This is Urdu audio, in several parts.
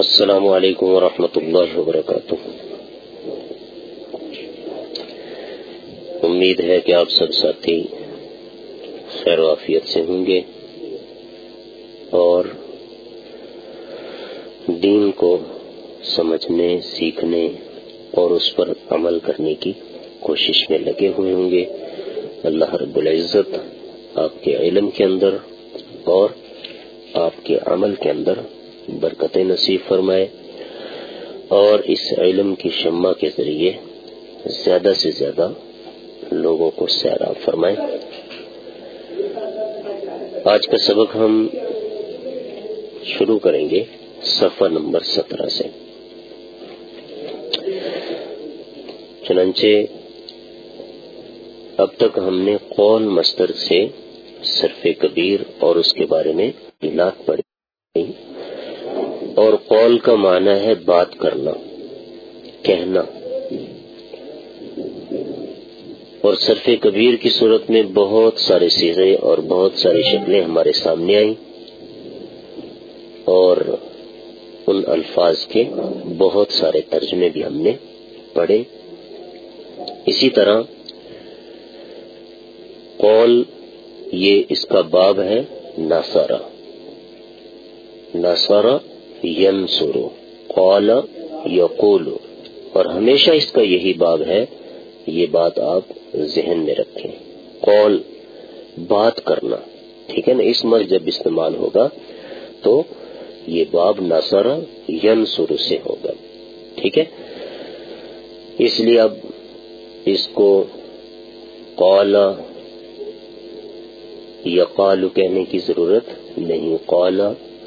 السلام علیکم ورحمۃ اللہ وبرکاتہ۔ امید ہے کہ آپ سب ساتھی خیر وافیت سے ہوں گے اور دین کو سمجھنے، سیکھنے اور اس پر عمل کرنے کی کوشش میں لگے ہوئے ہوں گے۔ اللہ رب العزت آپ کے علم کے اندر اور آپ کے عمل کے اندر برکت نصیب فرمائے اور اس علم کی شمع کے ذریعے زیادہ سے زیادہ لوگوں کو سیراب فرمائے۔ آج کا سبق ہم شروع کریں گے صفحہ نمبر سترہ سے۔ چنانچہ اب تک ہم نے قول مستر سے صرف کبیر اور اس کے بارے میں علاق پڑھی۔ قول کا معنی ہے بات کرنا، کہنا۔ اور صرف کبیر کی صورت میں بہت سارے سیزیں اور بہت ساری شکلیں ہمارے سامنے آئیں اور ان الفاظ کے بہت سارے ترجمے بھی ہم نے پڑھے۔ اسی طرح قول یہ اس کا باب ہے ناسارا ناسارا ین سورو قول یقول اور ہمیشہ اس کا یہی باب ہے، یہ بات آپ ذہن میں رکھیں۔ قول، بات کرنا۔ ٹھیک ہے نا؟ اس مر جب استعمال ہوگا تو یہ باب ناسارا ین سے ہوگا۔ ٹھیک ہے؟ اس لیے اب اس کو قول یقال کہنے کی ضرورت نہیں۔ قول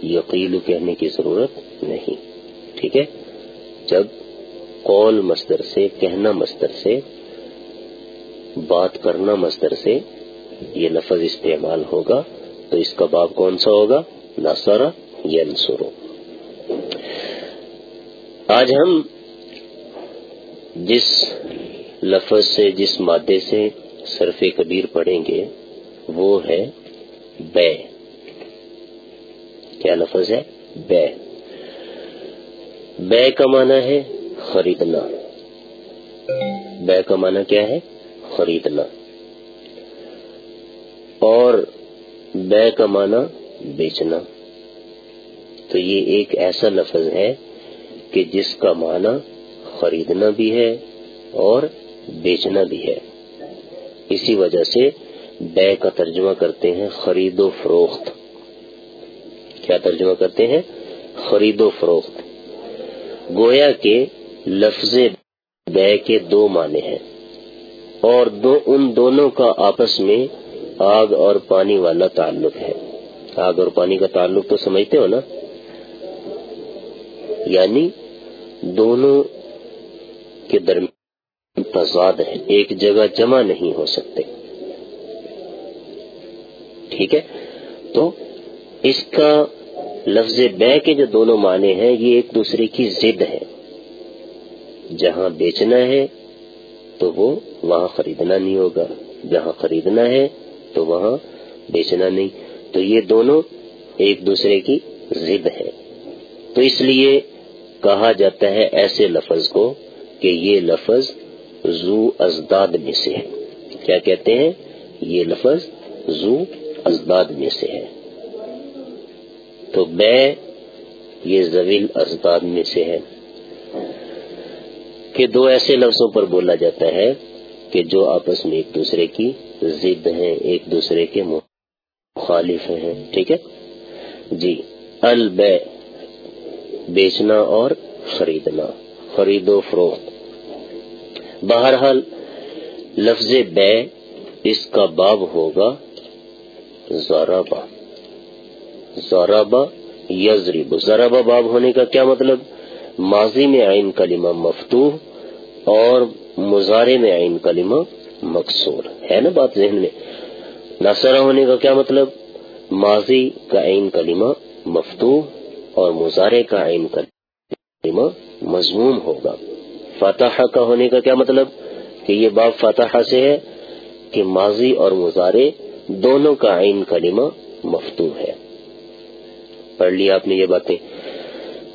یقیل کہنے کی ضرورت نہیں۔ ٹھیک ہے؟ جب قول مصدر سے، کہنا مصدر سے، بات کرنا مصدر سے یہ لفظ استعمال ہوگا، تو اس کا باب کون سا ہوگا؟ ناسارا ینسرو آج ہم جس لفظ سے، جس مادے سے صرف کبیر پڑھیں گے، وہ ہے بے۔ کیا لفظ ہے؟ بے۔ بے کا معنی ہے خریدنا۔ بے کا معنی کیا ہے؟ خریدنا۔ اور بے کا معنی بیچنا۔ تو یہ ایک ایسا لفظ ہے کہ جس کا معنی خریدنا بھی ہے اور بیچنا بھی ہے۔ اسی وجہ سے بے کا ترجمہ کرتے ہیں خرید و فروخت۔ کیا ترجمہ کرتے ہیں، خرید و فروخت۔ گویا کے لفظ بے کے دو معنی ہیں۔ اور دو، ان دونوں کا آپس میں آگ اور پانی والا تعلق ہے۔ آگ اور پانی کا تعلق تو سمجھتے ہو نا؟ یعنی دونوں کے درمیان تضاد ہے ایک جگہ جمع نہیں ہو سکتے۔ ٹھیک ہے؟ تو اس کا لفظ بے کے جو دونوں معنی ہیں، یہ ایک دوسرے کی ضد ہے جہاں بیچنا ہے تو وہ وہاں خریدنا نہیں ہوگا۔ جہاں خریدنا ہے تو وہاں بیچنا نہیں۔ تو یہ دونوں ایک دوسرے کی ضد ہے تو اس لیے کہا جاتا ہے ایسے لفظ کو کہ یہ لفظ زو ازداد میں سے ہے۔ کیا کہتے ہیں؟ یہ لفظ زو ازداد میں سے ہے۔ تو بے یہ زویل ازداد میں سے ہے کہ دو ایسے لفظوں پر بولا جاتا ہے کہ جو آپس میں ایک دوسرے کی ضد ہیں، ایک دوسرے کے مخالف ہیں، ٹھیک ہے؟ جی البے، بیچنا اور خریدنا، خرید و فروخت۔ بہرحال، لفظ بے اس کا باب ہوگا زرابا زرابا یزریب زرابا باب ہونے کا کیا مطلب؟ ماضی میں عین کلمہ مفتوح اور مظاہرے میں عین کلمہ مقصور. ہے نا بات ذہن میں؟ نصرہ ہونے کا کیا مطلب؟ ماضی کا عین کلمہ مفتوح اور مظاہرے کا عین کلمہ مضموم ہوگا. فتح کا ہونے کا کیا مطلب؟ کہ یہ باب فتح سے ہے کہ ماضی اور مظاہرے دونوں کا عین کلمہ مفتو ہے. پڑھ لیا آپ نے یہ باتیں۔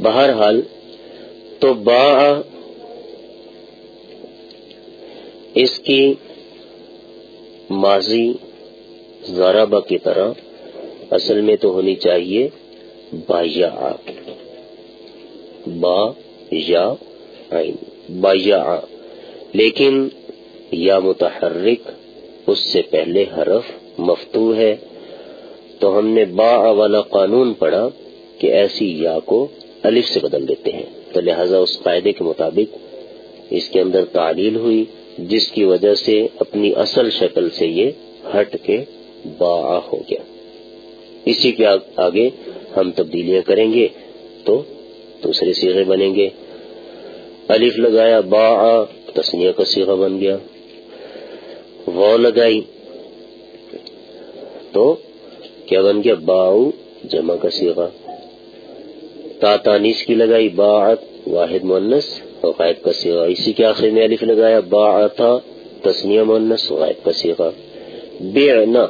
بہرحال تو با اس کی ماضی ذرابا کی طرح اصل میں تو ہونی چاہیے با یا۔ با یا با یا۔ لیکن یا متحرک اس سے پہلے حرف مفتو ہے۔ تو ہم نے با والا قانون پڑھا کہ ایسی یا کو الف سے بدل دیتے ہیں۔ تو لہذا اس قاعدے کے مطابق اس کے اندر تعلیل ہوئی، جس کی وجہ سے اپنی اصل شکل سے یہ ہٹ کے با ہو گیا۔ اسی کے آگے ہم تبدیلیاں کریں گے تو دوسرے سیغے بنیں گے۔ الف لگایا با تسنیا کا سیغہ بن گیا۔ وہ لگائی۔ تو کیا بن گیا؟ باؤ، جمع کا سیغا تا تانیس کی لگائی، باعت، واحد مونس اور غائب کا سیغا اسی کے آخر میں الف لگایا باعتا تسنیہ مونس غائب کا سیغا بیعنا،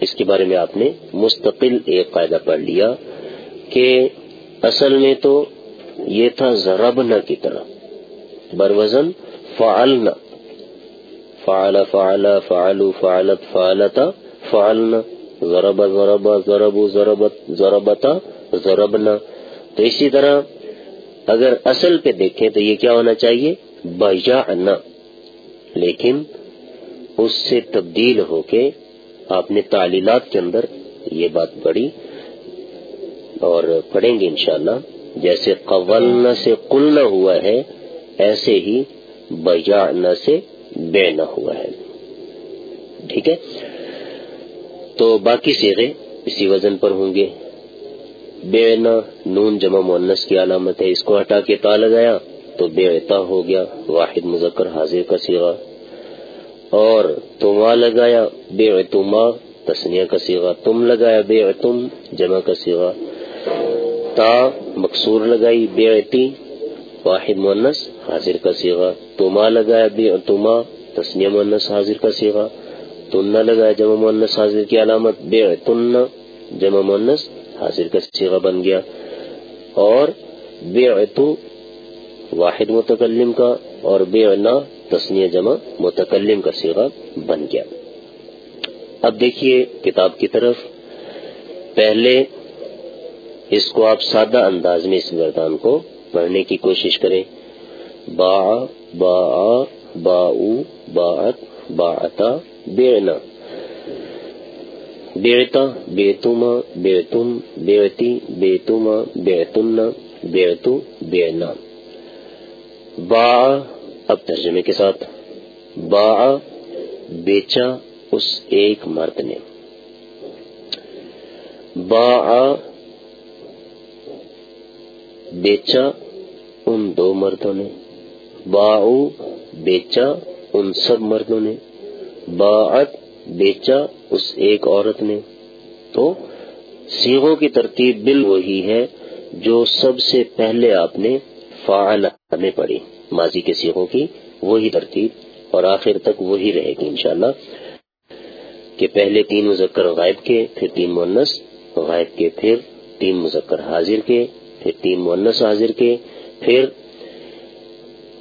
اس کے بارے میں آپ نے مستقل ایک قاعدہ پڑھ لیا کہ اصل میں تو یہ تھا ضربنا کی طرح۔ بروزن فعلنا۔ فعل فعل، فعلو، فعلت، فعلتا، فعلنا۔ ضرب ضرب ضرب، ضربت ضربتا ضربنا۔ تو اسی طرح اگر اصل پہ دیکھیں تو یہ کیا ہونا چاہیے؟ بجعنا۔ لیکن اس سے تبدیل ہو کے آپ نے تعلیلات کے اندر یہ بات پڑھی اور پڑھیں گے انشاءاللہ۔ جیسے قولنا سے قلنا ہوا ہے، ایسے ہی بجعنا سے بے نہ ہوا ہے۔ ٹھیک ہے؟ تو باقی سیغے اسی وزن پر ہوں گے۔ بے نہ نون جمع مونس کی علامت ہے، اس کو ہٹا کے تا لگایا تو بے ہو گیا، واحد مذکر حاضر کا سیغا اور تما لگایا بے تما تسنیا کا سیغا تم لگایا بے تم جمع کا سیغا تا مقصور لگائی بے واحد مونس حاضر کا سیغا تما لگایا بے تما تسنیا مونس حاضر کا سیغا تننا لگایا جمع مونس حاضر کی علامت بے تننا جمع مونس حاضر کا سیغا بن گیا۔ اور بے واحد متکلم کا، اور بے تسنیہ جمع متکلم کا سیغا بن گیا۔ اب دیکھیے کتاب کی طرف۔ پہلے اس کو آپ سادہ انداز میں اس گردان کو پڑھنے کی کوشش کریں۔ با با با باعت باعتا بیعنا بیعتا بیعتما بیعتم بیعتی بیعتما بیعتن بیعتو بیعنا با اب ترجمے کے ساتھ با بیچا اس ایک مرد نے با بیچا ان دو مردوں نے باؤ بیچا ان سب مردوں نے باعت بیچا اس ایک عورت نے۔ تو سیغوں کی ترتیب بل وہی ہے جو سب سے پہلے آپ نے فعل میں پڑھی۔ ماضی کے سیغوں کی وہی ترتیب اور آخر تک وہی رہے گی انشاءاللہ۔ کہ پہلے تین مذکر غائب کے، پھر تین مونس غائب کے، پھر تین مذکر حاضر کے، پھر تین مونس حاضر کے، پھر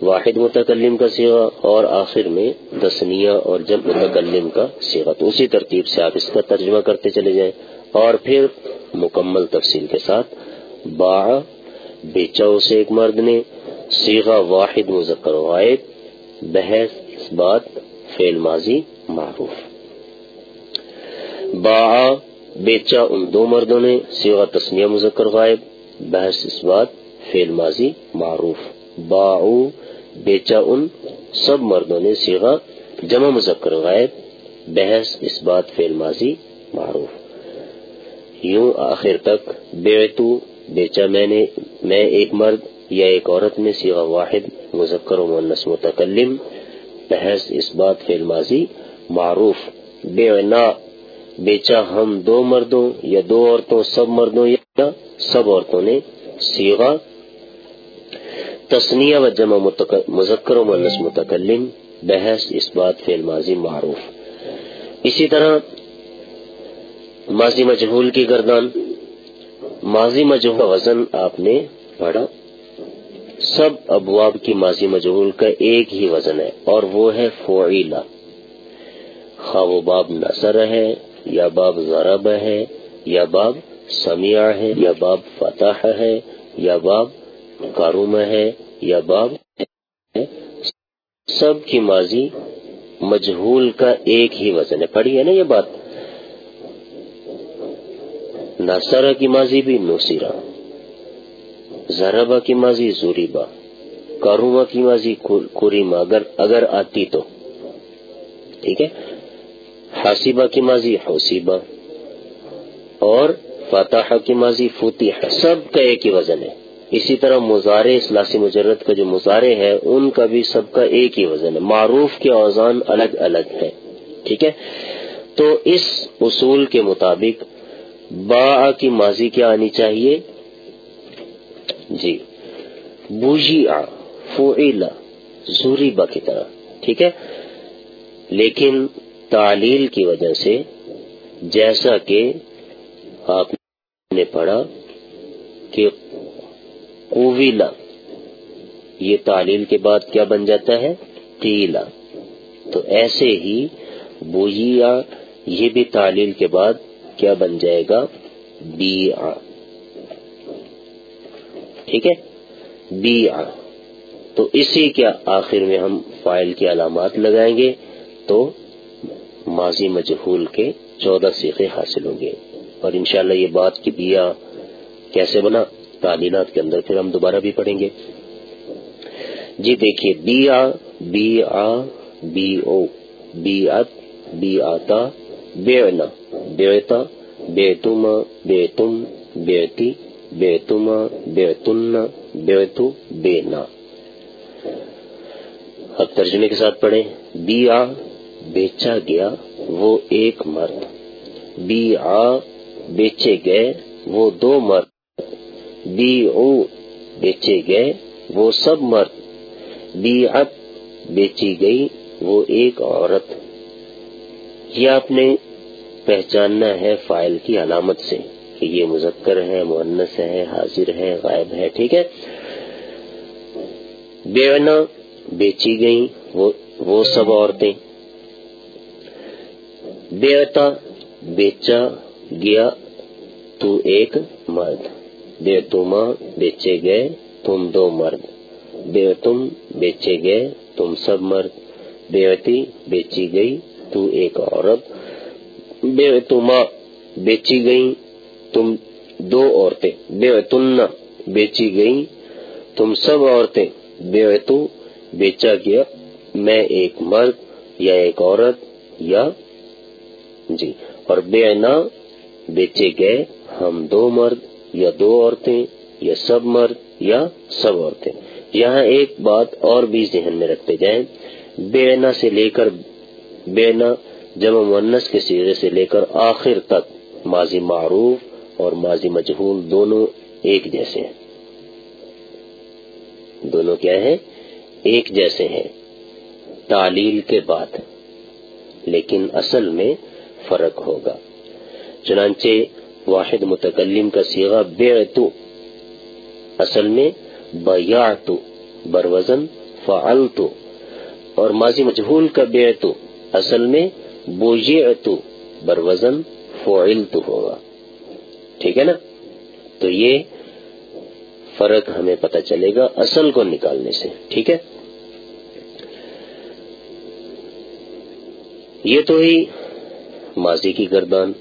واحد متکلم کا سیوا اور آخر میں دسنیا اور جب متکلم کا سیوا تو اسی ترتیب سے آپ اس کا ترجمہ کرتے چلے جائیں اور پھر مکمل تفصیل کے ساتھ با بیچا اسے ایک مرد نے سیغا واحد مذکر غائب، بحث اس بات فیل ماضی معروف۔ با بیچا ان دو مردوں نے سیغا تسنیا مذکر غائب، بحث اس بات فیل ماضی معروف۔ باعو بیچا ان سب مردوں نے سیغا جمع مذکر غائب، بحث اس بات فیل ماضی معروف۔ یوں آخر تک، بیعتو، بیچا میں نے، میں ایک مرد یا ایک عورت میں سیغا واحد، مذکر و مونس متکلم، بحث اس بات فیل ماضی معروف۔ بیعنا، بیچا ہم دو مردوں یا دو عورتوں، سب مردوں یا سب عورتوں نے سیغا تسنیہ و جمع مذکر و مونس متکلم، بحث اس بات فیل ماضی معروف۔ اسی طرح ماضی مجہول کی گردان۔ ماضی مجہول وزن آپ نے پڑھا۔ سب ابواب کی ماضی مجہول کا ایک ہی وزن ہے اور وہ ہے فعیلا خواہ وہ باب نصر ہے، یا باب ضرب ہے، یا باب سمیع ہے، یا باب فتح ہے، یا باب کاروم ہے یا باب سب کی ماضی مجہول کا ایک ہی وزن ہے۔ پڑھی ہے نا یہ بات؟ نصر کی ماضی بھی نوسیرا ذربا کی ماضی زوریبا کاروما کی ماضی کوریما اگر اگر آتی تو۔ ٹھیک ہے؟ حاسبہ کی ماضی حوسیبہ اور فتح کی ماضی فتح سب کا ایک ہی وزن ہے۔ اسی طرح مزارے اسلاسی مجرد کا جو مظاہرے ہے، ان کا بھی سب کا ایک ہی وزن ہے۔ معروف کے اوزان الگ الگ ہے ٹھیک ہے؟ تو اس اصول کے مطابق با کی ماضی کیا آنی چاہیے؟ جی بوجی آ فعلا زوری با کی طرح، ٹھیک ہے؟ لیکن تعلیل کی وجہ سے جیسا کہ آپ نے پڑھا کہ قویلا یہ تعلیل کے بعد کیا بن جاتا ہے؟ قیلا تو ایسے ہی بویا یہ بھی تعلیل کے بعد کیا بن جائے گا؟ بی آ ٹھیک ہے؟ بی آ تو اسی کے آخر میں ہم فائل کی علامات لگائیں گے تو ماضی مجہول کے چودہ سیخے حاصل ہوں گے۔ اور انشاءاللہ یہ بات کی بیا کیسے بنا؟ تعلیمات کے اندر پھر ہم دوبارہ بھی پڑھیں گے۔ جی دیکھیے بی آ بی آ بی او بی ات بی آتا بیعنا بیعتا بیعتما بیعتم بیعتی بیعتما بیعتن بیعتو بینا اب ترجمے کے ساتھ پڑھیں۔ بی آ بیچا گیا، وہ ایک مرد۔ بی آ بیچے گئے، وہ دو مرد۔ بی او بیچے گئے، وہ سب مرد۔ بی بیچی گئی، وہ ایک عورت۔ یہ آپ نے پہچاننا ہے فائل کی علامت سے کہ یہ مذکر ہے مونس ہے، حاضر ہے، غائب ہے، ٹھیک ہے؟ بیونا بیچی گئی وہ وہ سب عورتیں۔ بیعتا بیچا گیا تو ایک مرد۔ بے تما بیچے گئے، تم دو مرد۔ بے تم بیچے گئے، تم سب مرد۔ بیوتی بیچی گئی، تو ایک عورت۔ بے تما بیچی گئی، تم دو عورتیں۔ بے تن بیچی گئی، تم سب عورتیں۔ بے تو بیچا گیا، میں ایک مرد یا ایک عورت یا جی۔ اور بے نہ بیچے گئے، ہم دو مرد۔ یا دو عورتیں، یا سب مرد، یا سب عورتیں۔ یہاں ایک بات اور بھی ذہن میں رکھتے جائیں۔ بینا سے لے کر بینا جمع منس کے سیرے سے لے کر آخر تک ماضی معروف اور ماضی مجہول دونوں ایک جیسے ہیں۔ دونوں کیا ہیں؟ ایک جیسے ہیں۔ تعلیل کے بعد۔ لیکن اصل میں فرق ہوگا۔ چنانچہ واحد متکلم کا سیغا بیعتو اصل میں بیعتو بروزن فعلتو اور ماضی مجہول کا بیعتو اصل میں بوجعتو بروزن فعلتو ہوگا۔ ٹھیک ہے نا؟ تو یہ فرق ہمیں پتہ چلے گا اصل کو نکالنے سے۔ ٹھیک ہے؟ یہ تو ہی ماضی کی گردان۔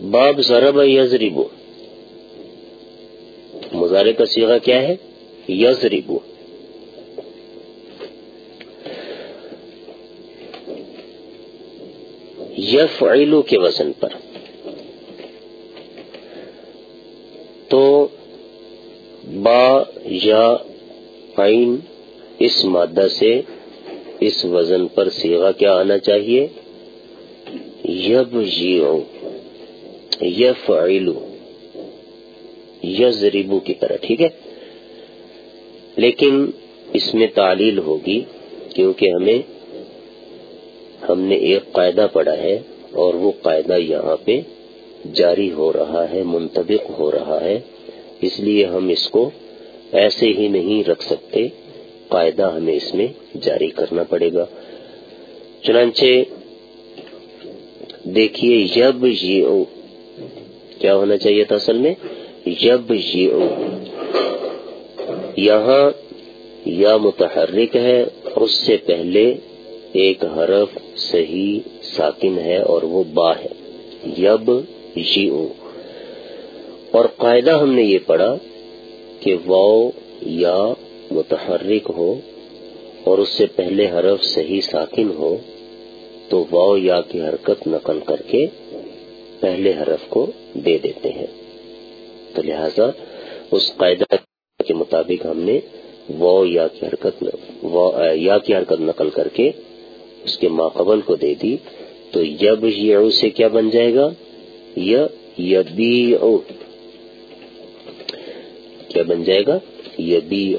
باب ضرب یزربو مظاہرے کا سیغہ کیا ہے؟ یزربو یفعلو کے وزن پر. تو با، یا، عین، اس مادہ سے اس وزن پر سیغہ کیا آنا چاہیے؟ یب جیو یفعلو یزربو کی طرح، ٹھیک ہے؟ لیکن اس میں تعلیل ہوگی کیونکہ ہمیں، ہم نے ایک قاعدہ پڑھا ہے اور وہ قاعدہ یہاں پہ جاری ہو رہا ہے، منطبق ہو رہا ہے، اس لیے ہم اس کو ایسے ہی نہیں رکھ سکتے، قاعدہ ہمیں اس میں جاری کرنا پڑے گا۔ چنانچہ دیکھیے یب او کیا ہونا چاہیے تھا اصل میں؟ یب او یہاں یا متحرک ہے، اس سے پہلے ایک حرف صحیح ساکن ہے اور وہ با ہے۔ یب او اور قاعدہ ہم نے یہ پڑھا کہ واؤ یا متحرک ہو اور اس سے پہلے حرف صحیح ساکن ہو تو واؤ یا کی حرکت نقل کر کے پہلے حرف کو دے دیتے ہیں۔ تو لہذا اس قاعدہ کے مطابق ہم نے واؤ یا کی حرکت یا کی حرکت نقل کر کے اس کے ماقبل کو دے دی۔ تو یب یو سے کیا بن جائے گا؟ یا یبی او کیا بن جائے گا؟ یبی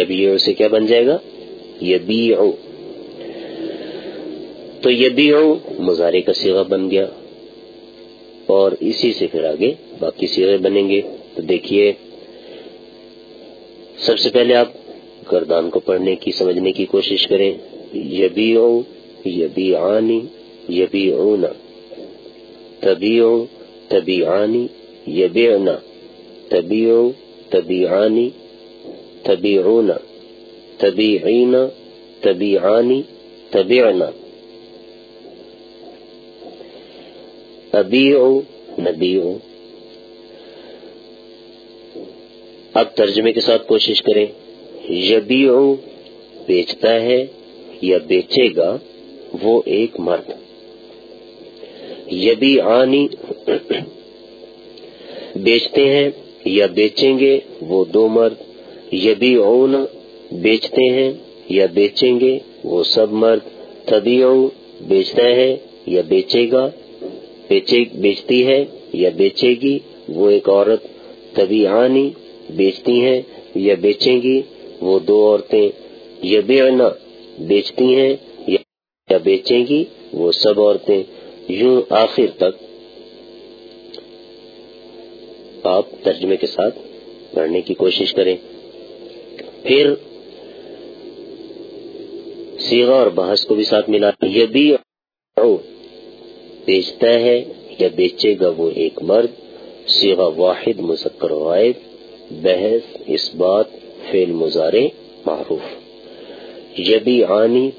او سے کیا بن جائے گا؟ یبی تو یبی او مزارے کا سیغہ بن گیا۔ اور اسی سے پھر آگے باقی سیغے بنیں گے۔ تو دیکھیے، سب سے پہلے آپ گردان کو پڑھنے کی، سمجھنے کی کوشش کریں۔ یبی او یبی آنی یبی اونا تبی او تبی آنی یبی تبی او تبی اب ترجمے کے ساتھ کوشش کریں. یبی بیچتا ہے یا بیچے گا، وہ ایک مرد. یبی آنی بیچتے ہیں یا بیچیں گے، وہ دو مرد. یبی اون بیچتے ہیں یا بیچیں گے، وہ سب مرد تبھی بیچتا ہے یا بیچے گا بیچتی ہے یا بیچے گی، وہ ایک عورت تبھی آنی بیچتی ہیں یا بیچیں گی، وہ دو عورتیں یا بیچتی ہیں یا بیچیں گی، وہ سب عورتیں۔ یوں آخر تک۔ آپ ترجمے کے ساتھ پڑھنے کی کوشش کریں۔ پھر سیگا اور بحث کو بھی ساتھ ملا یہ بھی بیچتا ہے یا بیچے گا وہ ایک مرد سیگا واحد، مذکر غائب، بحث اس بات فیل مزارے معروف یبی آنی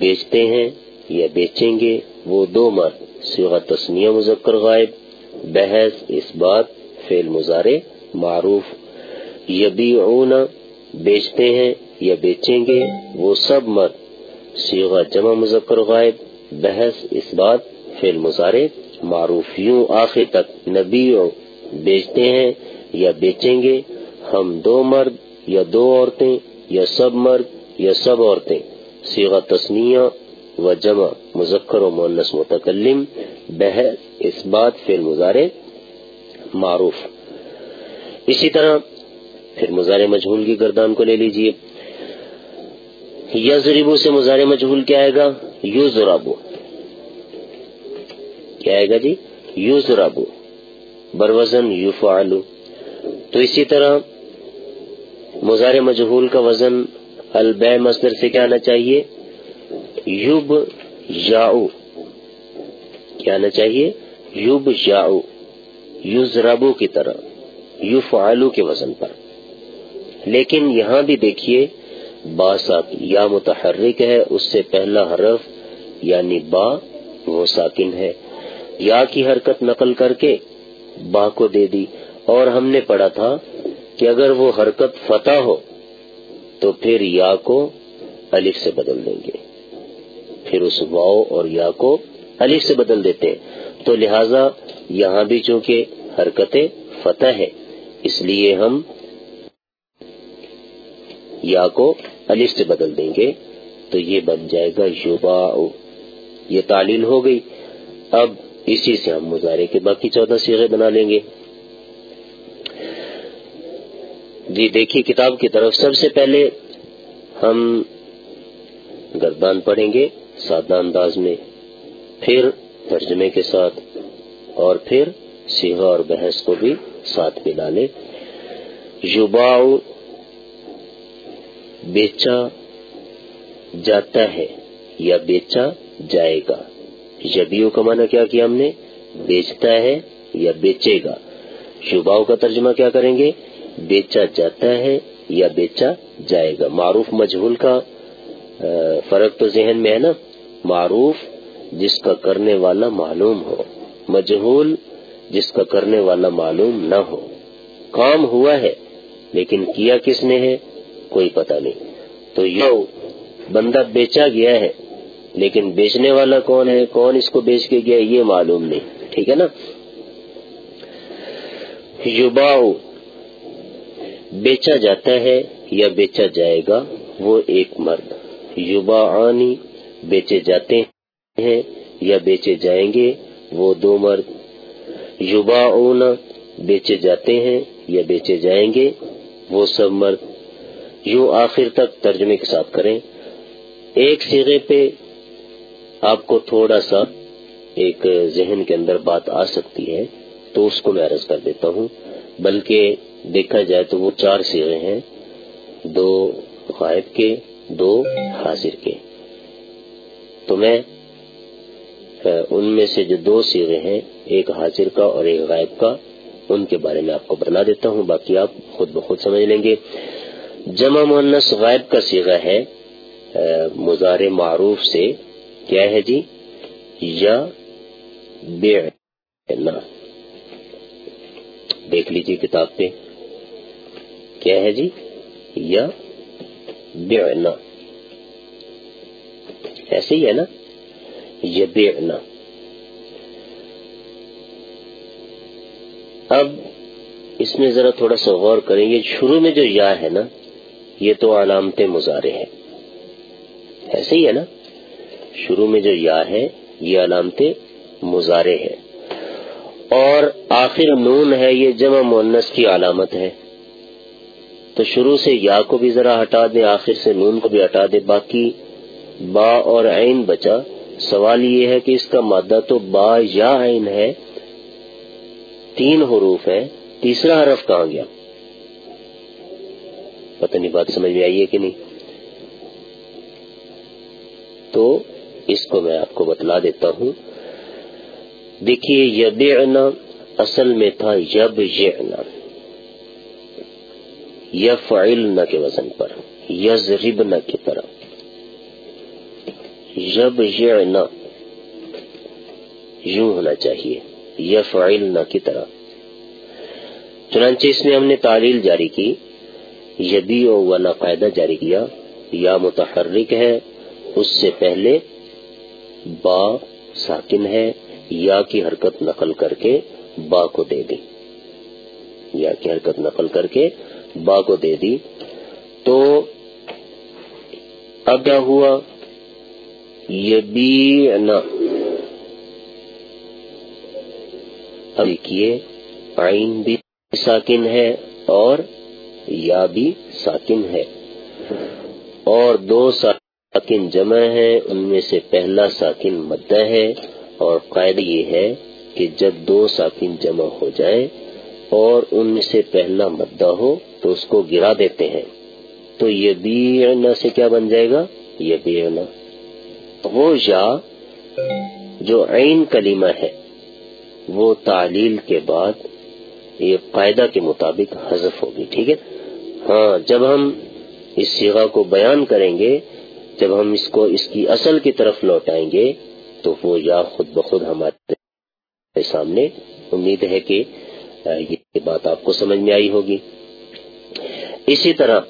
بیچتے ہیں یا بیچیں گے وہ دو مرد سیغ تسمیہ مذکر غائب، بحث اس بات فیل مزارے معروف یبی اونا بیچتے ہیں یا بیچیں گے، وہ سب مرد سیغ جمع مذکر غائب، بحث اس بات فیل مزارے معروف یوں آخر تک نبی بیچتے ہیں یا بیچیں گے۔ ہم دو مرد یا دو عورتیں، یا سب مرد یا سب عورتیں۔ سیغ تسمیہ و جمع مذکر و مونس متکلم، بحث، اس بات فی مظاہرے معروف۔ اسی طرح پھر مظاہرے مجہول کی گردان کو لے لیجیے۔ یزربو سے مظاہرے مجہول کیا آئے گا؟ یو زرابو کیا آئے گا جی؟ یو زرابو بروزن یو فعلو تو اسی طرح مظاہر مجہول کا وزن البے مصدر سے کیا آنا چاہیے؟ یوب یاؤ کیا آنا چاہیے؟ یوب یاؤ یوز رابو کی طرح۔ یو فعلو کے وزن پر۔ لیکن یہاں بھی دیکھیے، با ساکن، یا متحرک ہے، اس سے پہلا حرف یعنی با، وہ ساکن ہے۔ یا کی حرکت نقل کر کے با کو دے دی۔ اور ہم نے پڑھا تھا کہ اگر وہ حرکت فتح ہو، تو پھر یا کو الف سے بدل دیں گے۔ پھر اس واؤ اور یا کو الف سے بدل دیتے۔ ہیں تو لہذا یہاں بھی چونکہ حرکت فتح ہے، اس لیے ہم یا کو الف سے بدل دیں گے، تو یہ بن جائے گا یوبا یہ تعلیل ہو گئی۔ اب اسی سے ہم مظاہرے کے باقی چودہ سیغے بنا لیں گے۔ جی دیکھیے کتاب کی طرف سب سے پہلے ہم گردان پڑھیں گے سادہ انداز میں، پھر ترجمے کے ساتھ، اور پھر سیوا اور بحث کو بھی ساتھ ملا لے یوباؤ بیچا جاتا ہے یا بیچا جائے گا۔ یبیو کا معنی کیا کیا ہم نے؟ بیچتا ہے یا بیچے گا۔ شباؤ کا ترجمہ کیا کریں گے؟ بیچا جاتا ہے یا بیچا جائے گا۔ معروف مجہول کا فرق تو ذہن میں ہے نا؟ معروف جس کا کرنے والا معلوم ہو، مجہول جس کا کرنے والا معلوم نہ ہو۔ کام ہوا ہے، لیکن کیا کس نے ہے؟ کوئی پتہ نہیں۔ تو یو، بندہ بیچا گیا ہے، لیکن بیچنے والا کون ہے؟ کون اس کو بیچ کے گیا یہ معلوم نہیں۔ ٹھیک ہے نا؟ یوباؤ، بیچا جاتا ہے یا بیچا جائے گا، وہ ایک مرد۔ یوبا آنی بیچے جاتے ہیں یا بیچے جائیں گے، وہ دو مرد۔ یوبا اونا بیچے جاتے ہیں یا بیچے جائیں گے، وہ سب مرد۔ یوں آخر تک ترجمے کے ساتھ کریں۔ ایک سیرے پہ آپ کو تھوڑا سا ایک ذہن کے اندر بات آ سکتی ہے، تو اس کو میں عرض کر دیتا ہوں۔ بلکہ دیکھا جائے تو وہ چار سیرے ہیں، دو غائب کے، دو حاضر کے۔ تو میں ان میں سے جو دو سیرے ہیں، ایک حاضر کا اور ایک غائب کا، ان کے بارے میں آپ کو بتلا دیتا ہوں، باقی آپ خود بخود سمجھ لیں گے۔ جمع مونس غائب کا سیگا ہے مزار معروف سے کیا ہے جی؟ یا دیکھ لیجیے کتاب پہ۔ کیا ہے جی؟ یا بیعنا۔ ایسے ہی ہے نا؟ یا بیعنا۔ اب اس میں ذرا تھوڑا سا غور کریں گے شروع میں جو یا ہے نا یہ تو علامت مظاہرے ہے ایسے ہی ہے نا؟ شروع میں جو یا ہے، یہ علامت مظاہرے ہے اور آخر نون ہے، یہ جمع مونس کی علامت ہے۔ تو شروع سے یا کو بھی ذرا ہٹا دیں، آخر سے نون کو بھی ہٹا دیں۔ باقی با اور عین بچا۔ سوال یہ ہے کہ اس کا مادہ تو با یا عین ہے۔ تین حروف ہے تیسرا حرف کہاں گیا؟ پتہ نہیں بات سمجھ میں آئی ہے کہ نہیں؟ تو اس کو میں آپ کو بتلا دیتا ہوں۔ دیکھیے یبعنا اصل میں تھا یب یعنا یفعلنا کے وزن پر یزربنا کی طرح یب یعنا یوں ہونا چاہیے، یفعلنا کی طرح چنانچہ اس میں ہم نے تعلیل جاری کی۔ یبی و قاعدہ جاری کیا، یا متحرک ہے، اس سے پہلے با ساکن ہے، یا کی حرکت نقل کر کے با کو دے دی۔ یا کی حرکت نقل کر کے با کو دے دی۔ تو اب کیا ہوا یبی اب دیکھیے آئین بھی ساکن ہے اور یا بھی ساکن ہے۔ اور دو ساکن جمع ہے ان میں سے پہلا ساکن مدہ ہے۔ اور قائد یہ ہے کہ جب دو ساکن جمع ہو جائے اور ان میں سے پہلا مدہ ہو تو اس کو گرا دیتے ہیں۔ تو یہ بیعنا سے کیا بن جائے گا؟ یہ بیعنا۔ وہ یا جو عین کلمہ ہے، وہ تعلیل کے بعد یہ قاعدہ کے مطابق حذف ہوگی، ٹھیک ہے؟ ہاں جب ہم اس سیغا کو بیان کریں گے، جب ہم اس کو، اس کی اصل کی طرف لوٹائیں گے، تو وہ یا خود بخود ہمارے سامنے امید ہے کہ یہ بات آپ کو سمجھ میں آئی ہوگی۔ اسی طرح،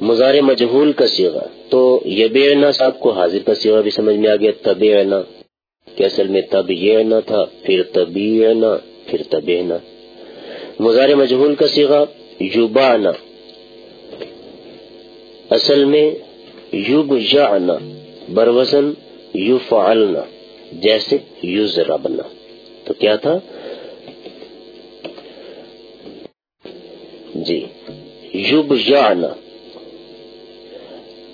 مزار مجہول کا سیغا تو یہ بینا صاحب کو حاضر کا سیغا بھی سمجھ میں آ گیا تب کہ اصل میں تب یہ نہ تھا، پھر تبھی پھر تب مزار مجہول کا سیغا یوبانا اصل میں یوب یا بروزن یو فعلنا جیسے یوز ربنا تو کیا تھا؟ جی یوب یا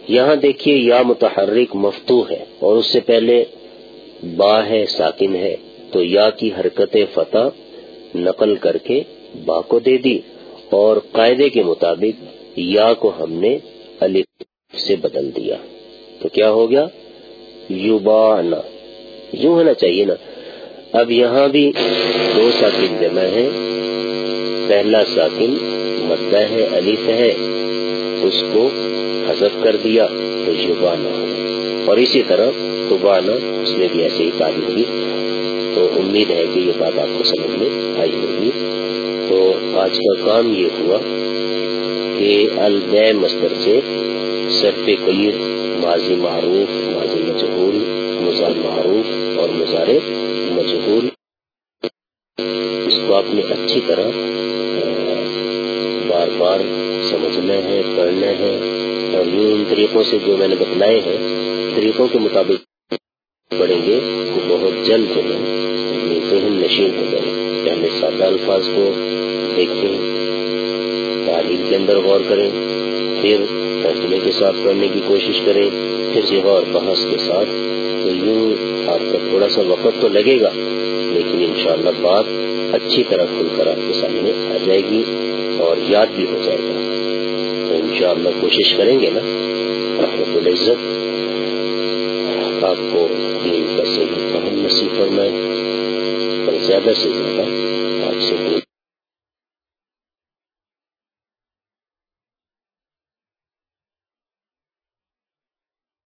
یہاں دیکھیے یا متحرک مفتو ہے اور اس سے پہلے با ہے، ساکن ہے۔ تو یا کی حرکت فتح نقل کر کے با کو دے دی۔ اور قاعدے کے مطابق یا کو ہم نے الف سے بدل دیا۔ تو کیا ہو گیا؟ یوبانا۔ یوں ہونا چاہیے نا۔ اب یہاں بھی دو ساکن جمع ہے پہلا ساکن مدہ ہے، الف ہے۔ اس کو حذف کر دیا تو یوبانا۔ اور اسی طرح قبانا اس میں بھی ایسے ہی تعلیم ہوگی تو امید ہے کہ یہ بات آپ کو سمجھ میں آئی ہوگی۔ آج کا کام یہ ہوا کہ البے مستر سے سر پہ قیر ماضی معروف، ماضی مجہول مزار معروف اور مزار مجہول۔ اس کو آپ نے اچھی طرح بار بار سمجھنا ہے، پڑھنا ہے اور یہ ان طریقوں سے جو میں نے بتلائے ہیں، طریقوں کے مطابق پڑھیں گے تو بہت جلد جو ہے ذہن نشین ہو جائے۔ پہلے سادہ الفاظ کو دیکھیں تعلیم کے اندر غور کریں، پھر ترجمے کے ساتھ پڑھنے کی کوشش کریں، پھر سے اور بحث کے ساتھ۔ تو یوں آپ کا تھوڑا سا وقت تو لگے گا، لیکن انشاءاللہ بات اچھی طرح کھل کر آپ کے سامنے آ جائے گی اور یاد بھی ہو جائے گا۔ تو انشاءاللہ کوشش کریں گے نا۔ رحمت العزت۔ آپ کو دین کا صحیح فہم نصیب فرمائے۔ اور زیادہ سے زیادہ سے